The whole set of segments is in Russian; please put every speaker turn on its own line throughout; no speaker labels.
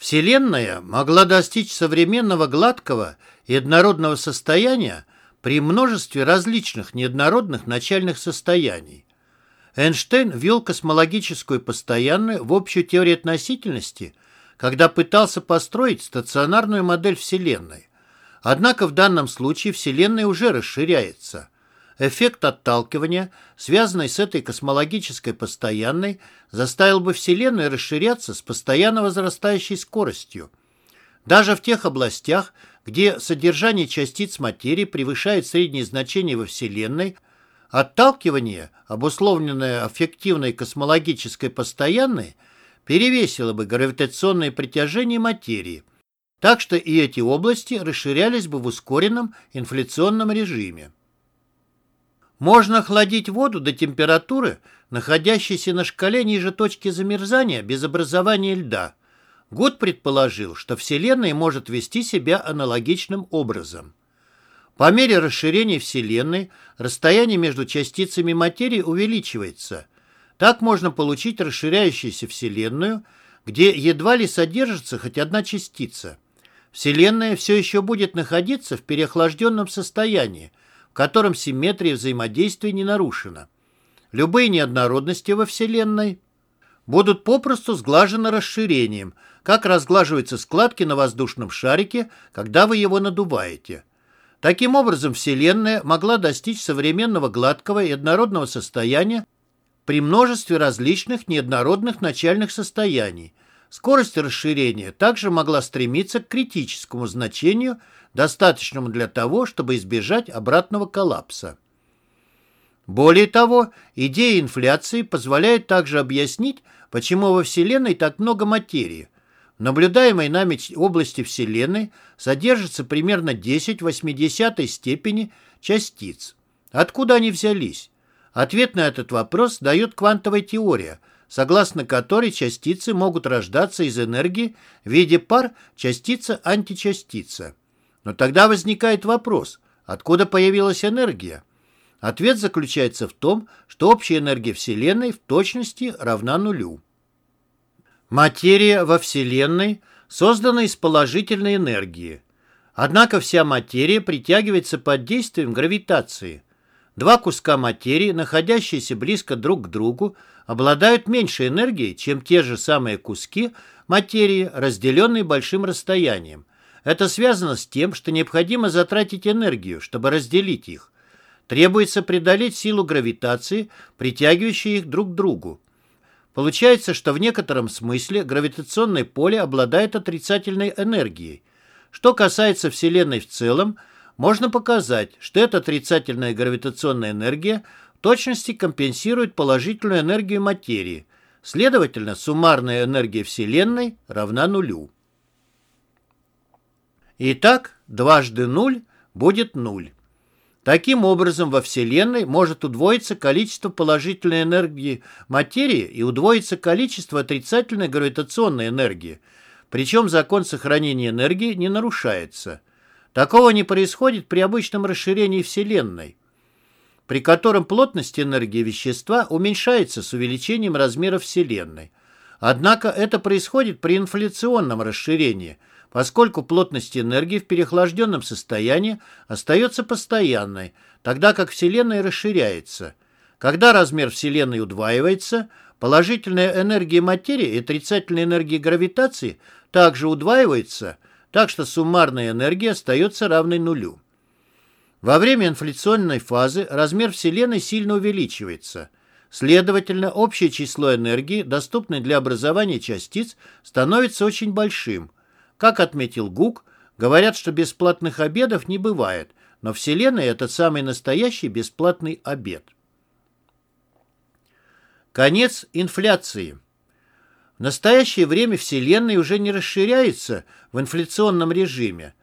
Вселенная могла достичь современного гладкого и однородного состояния при множестве различных неоднородных начальных состояний. Эйнштейн ввел космологическую постоянную в общую теорию относительности, когда пытался построить стационарную модель Вселенной. Однако в данном случае Вселенная уже расширяется. Эффект отталкивания, связанный с этой космологической постоянной, заставил бы Вселенную расширяться с постоянно возрастающей скоростью. Даже в тех областях, где содержание частиц материи превышает средние значения во Вселенной, отталкивание, обусловленное аффективной космологической постоянной, перевесило бы гравитационное притяжение материи, так что и эти области расширялись бы в ускоренном инфляционном режиме. Можно охладить воду до температуры, находящейся на шкале ниже точки замерзания без образования льда. Гуд предположил, что Вселенная может вести себя аналогичным образом. По мере расширения Вселенной расстояние между частицами материи увеличивается. Так можно получить расширяющуюся Вселенную, где едва ли содержится хоть одна частица. Вселенная все еще будет находиться в переохлажденном состоянии, в котором симметрия взаимодействия не нарушена. Любые неоднородности во Вселенной будут попросту сглажены расширением, как разглаживаются складки на воздушном шарике, когда вы его надуваете. Таким образом, Вселенная могла достичь современного гладкого и однородного состояния при множестве различных неоднородных начальных состояний. Скорость расширения также могла стремиться к критическому значению – достаточному для того, чтобы избежать обратного коллапса. Более того, идея инфляции позволяет также объяснить, почему во Вселенной так много материи. В наблюдаемой нами области Вселенной содержится примерно 10 в 80 степени частиц. Откуда они взялись? Ответ на этот вопрос дает квантовая теория, согласно которой частицы могут рождаться из энергии в виде пар частица-античастица. Но тогда возникает вопрос, откуда появилась энергия? Ответ заключается в том, что общая энергия Вселенной в точности равна нулю. Материя во Вселенной создана из положительной энергии. Однако вся материя притягивается под действием гравитации. Два куска материи, находящиеся близко друг к другу, обладают меньшей энергией, чем те же самые куски материи, разделенные большим расстоянием. Это связано с тем, что необходимо затратить энергию, чтобы разделить их. Требуется преодолеть силу гравитации, притягивающей их друг к другу. Получается, что в некотором смысле гравитационное поле обладает отрицательной энергией. Что касается Вселенной в целом, можно показать, что эта отрицательная гравитационная энергия в точности компенсирует положительную энергию материи. Следовательно, суммарная энергия Вселенной равна нулю. Итак, дважды нуль будет нуль. Таким образом, во Вселенной может удвоиться количество положительной энергии материи и удвоиться количество отрицательной гравитационной энергии. Причем закон сохранения энергии не нарушается. Такого не происходит при обычном расширении Вселенной, при котором плотность энергии вещества уменьшается с увеличением размера Вселенной. Однако это происходит при инфляционном расширении – поскольку плотность энергии в переохлажденном состоянии остается постоянной, тогда как Вселенная расширяется. Когда размер Вселенной удваивается, положительная энергия материи и отрицательная энергия гравитации также удваивается, так что суммарная энергия остается равной нулю. Во время инфляционной фазы размер Вселенной сильно увеличивается. Следовательно, общее число энергии, доступной для образования частиц, становится очень большим – как отметил Гук, говорят, что бесплатных обедов не бывает, но Вселенная – это самый настоящий бесплатный обед. Конец инфляции. В настоящее время Вселенная уже не расширяется в инфляционном режиме,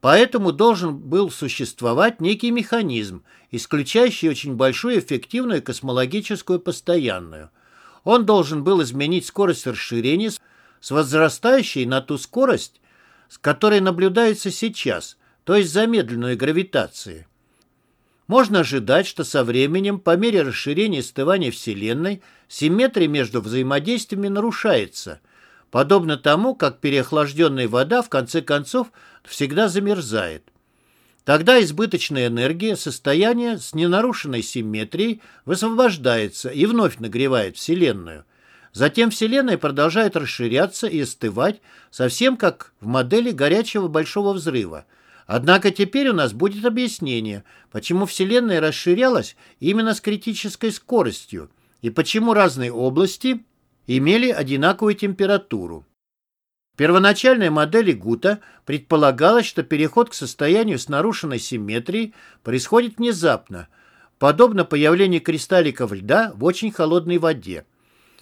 поэтому должен был существовать некий механизм, исключающий очень большую эффективную космологическую постоянную. Он должен был изменить скорость расширения с возрастающей на ту скорость, с которой наблюдается сейчас, то есть замедленной гравитации. Можно ожидать, что со временем, по мере расширения стывания Вселенной, симметрия между взаимодействиями нарушается. подобно тому, как переохлажденная вода в конце концов всегда замерзает. Тогда избыточная энергия состояния с ненарушенной симметрией высвобождается и вновь нагревает Вселенную. Затем Вселенная продолжает расширяться и остывать, совсем как в модели горячего большого взрыва. Однако теперь у нас будет объяснение, почему Вселенная расширялась именно с критической скоростью и почему разные области имели одинаковую температуру. В первоначальной модели Гута предполагалось, что переход к состоянию с нарушенной симметрией происходит внезапно, подобно появлению кристалликов льда в очень холодной воде.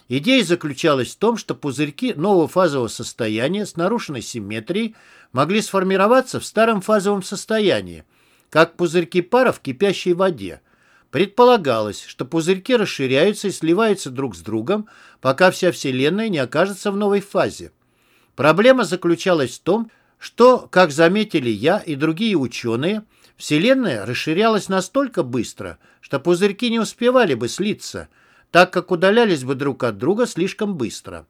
Идея заключалась в том, что пузырьки нового фазового состояния с нарушенной симметрией могли сформироваться в старом фазовом состоянии, как пузырьки пара в кипящей воде. Предполагалось, что пузырьки расширяются и сливаются друг с другом, пока вся Вселенная не окажется в новой фазе. Проблема заключалась в том, что, как заметили я и другие ученые, Вселенная расширялась настолько быстро, что пузырьки не успевали бы слиться – так как удалялись бы друг от друга слишком быстро.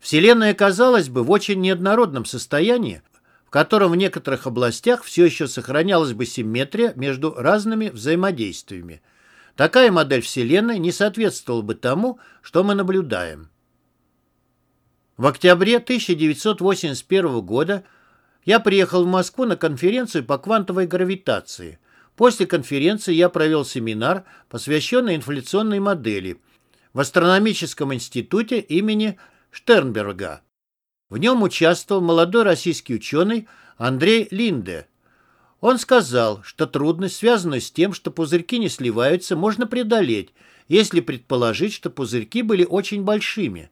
Вселенная казалась бы в очень неоднородном состоянии, в котором в некоторых областях все еще сохранялась бы симметрия между разными взаимодействиями. Такая модель Вселенной не соответствовала бы тому, что мы наблюдаем. В октябре 1981 года я приехал в Москву на конференцию по квантовой гравитации – После конференции я провел семинар, посвященный инфляционной модели в Астрономическом институте имени Штернберга. В нем участвовал молодой российский ученый Андрей Линде. Он сказал, что трудность, связанная с тем, что пузырьки не сливаются, можно преодолеть, если предположить, что пузырьки были очень большими.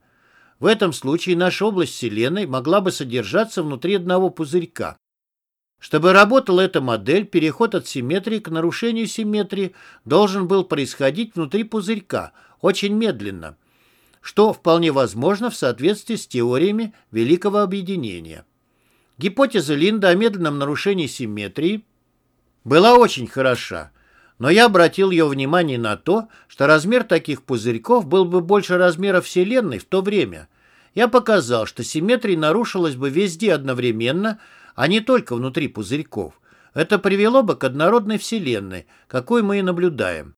В этом случае наша область Вселенной могла бы содержаться внутри одного пузырька. Чтобы работала эта модель, переход от симметрии к нарушению симметрии должен был происходить внутри пузырька, очень медленно, что вполне возможно в соответствии с теориями Великого Объединения. Гипотеза Линда о медленном нарушении симметрии была очень хороша, но я обратил ее внимание на то, что размер таких пузырьков был бы больше размера Вселенной в то время. Я показал, что симметрия нарушилась бы везде одновременно – а не только внутри пузырьков. Это привело бы к однородной Вселенной, какой мы и наблюдаем.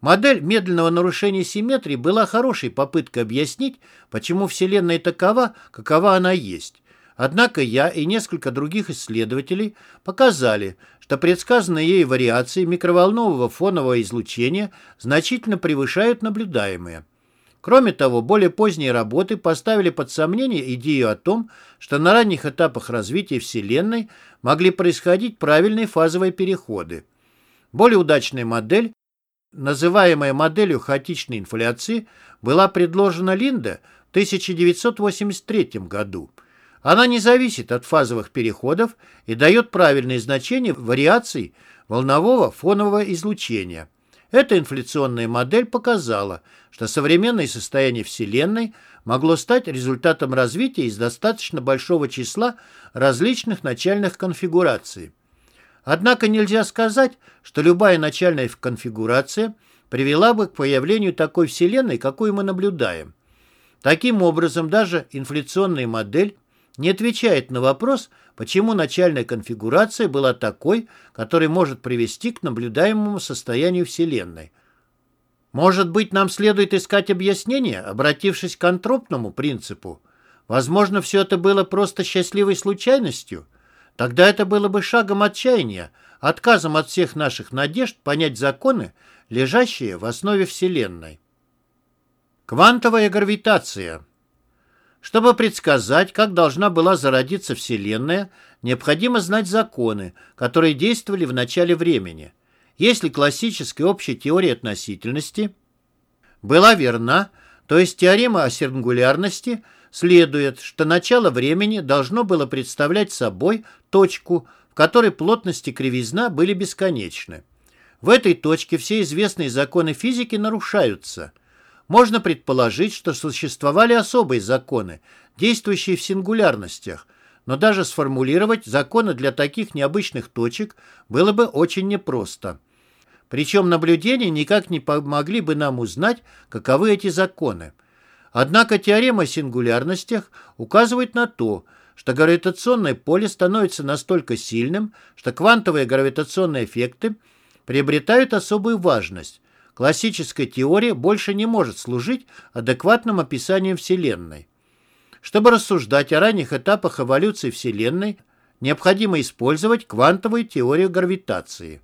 Модель медленного нарушения симметрии была хорошей попыткой объяснить, почему Вселенная такова, какова она есть. Однако я и несколько других исследователей показали, что предсказанные ей вариации микроволнового фонового излучения значительно превышают наблюдаемые. Кроме того, более поздние работы поставили под сомнение идею о том, что на ранних этапах развития Вселенной могли происходить правильные фазовые переходы. Более удачная модель, называемая моделью хаотичной инфляции, была предложена Линда в 1983 году. Она не зависит от фазовых переходов и дает правильные значения вариаций волнового фонового излучения. Эта инфляционная модель показала, что современное состояние Вселенной могло стать результатом развития из достаточно большого числа различных начальных конфигураций. Однако нельзя сказать, что любая начальная конфигурация привела бы к появлению такой Вселенной, какую мы наблюдаем. Таким образом, даже инфляционная модель не отвечает на вопрос, почему начальная конфигурация была такой, которая может привести к наблюдаемому состоянию Вселенной. Может быть, нам следует искать объяснение, обратившись к антропному принципу? Возможно, все это было просто счастливой случайностью? Тогда это было бы шагом отчаяния, отказом от всех наших надежд понять законы, лежащие в основе Вселенной. Квантовая гравитация – чтобы предсказать, как должна была зародиться Вселенная, необходимо знать законы, которые действовали в начале времени. Если классическая общая теория относительности была верна, то есть теорема о сингулярности следует, что начало времени должно было представлять собой точку, в которой плотность и кривизна были бесконечны. В этой точке все известные законы физики нарушаются – можно предположить, что существовали особые законы, действующие в сингулярностях, но даже сформулировать законы для таких необычных точек было бы очень непросто. Причем наблюдения никак не помогли бы нам узнать, каковы эти законы. Однако теорема о сингулярностях указывает на то, что гравитационное поле становится настолько сильным, что квантовые гравитационные эффекты приобретают особую важность. Классическая теория больше не может служить адекватным описанием Вселенной. Чтобы рассуждать о ранних этапах эволюции Вселенной, необходимо использовать квантовую теорию гравитации.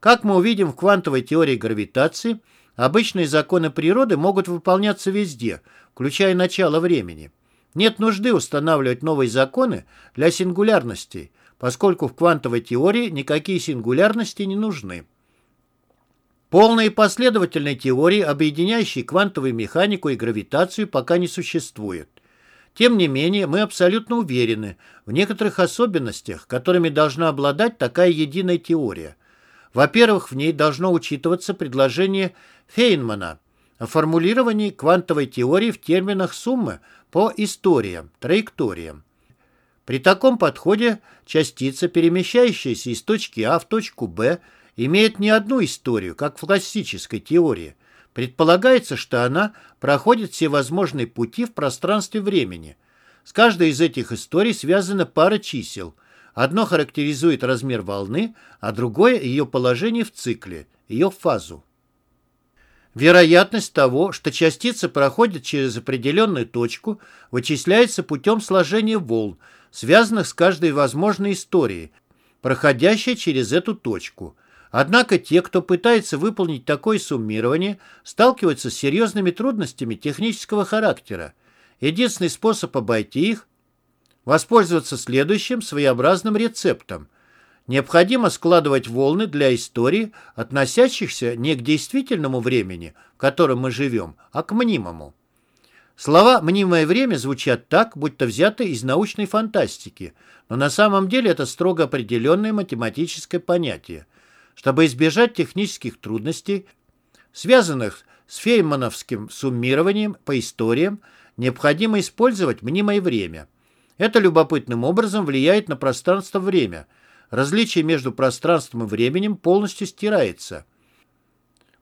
Как мы увидим в квантовой теории гравитации, обычные законы природы могут выполняться везде, включая начало времени. Нет нужды устанавливать новые законы для сингулярностей, поскольку в квантовой теории никакие сингулярности не нужны. Полной и последовательной теории, объединяющей квантовую механику и гравитацию, пока не существует. Тем не менее, мы абсолютно уверены в некоторых особенностях, которыми должна обладать такая единая теория. Во-первых, в ней должно учитываться предложение Фейнмана о формулировании квантовой теории в терминах суммы по историям, траекториям. При таком подходе частица, перемещающаяся из точки А в точку Б, имеет не одну историю, как в классической теории. Предполагается, что она проходит все возможные пути в пространстве времени. С каждой из этих историй связана пара чисел. Одно характеризует размер волны, а другое – ее положение в цикле, ее фазу. Вероятность того, что частица проходит через определенную точку, вычисляется путем сложения волн, связанных с каждой возможной историей, проходящей через эту точку. Однако те, кто пытается выполнить такое суммирование, сталкиваются с серьезными трудностями технического характера. Единственный способ обойти их – воспользоваться следующим своеобразным рецептом. Необходимо складывать волны для истории, относящихся не к действительному времени, в котором мы живем, а к мнимому. Слова «мнимое время» звучат так, будто взяты из научной фантастики, но на самом деле это строго определенное математическое понятие – чтобы избежать технических трудностей, связанных с феймановским суммированием по историям, необходимо использовать мнимое время. Это любопытным образом влияет на пространство-время. Различие между пространством и временем полностью стирается.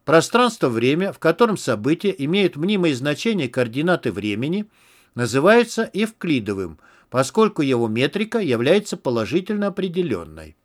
Пространство-время, в котором события имеют мнимое значение координаты времени, называется эвклидовым, поскольку его метрика является положительно определенной.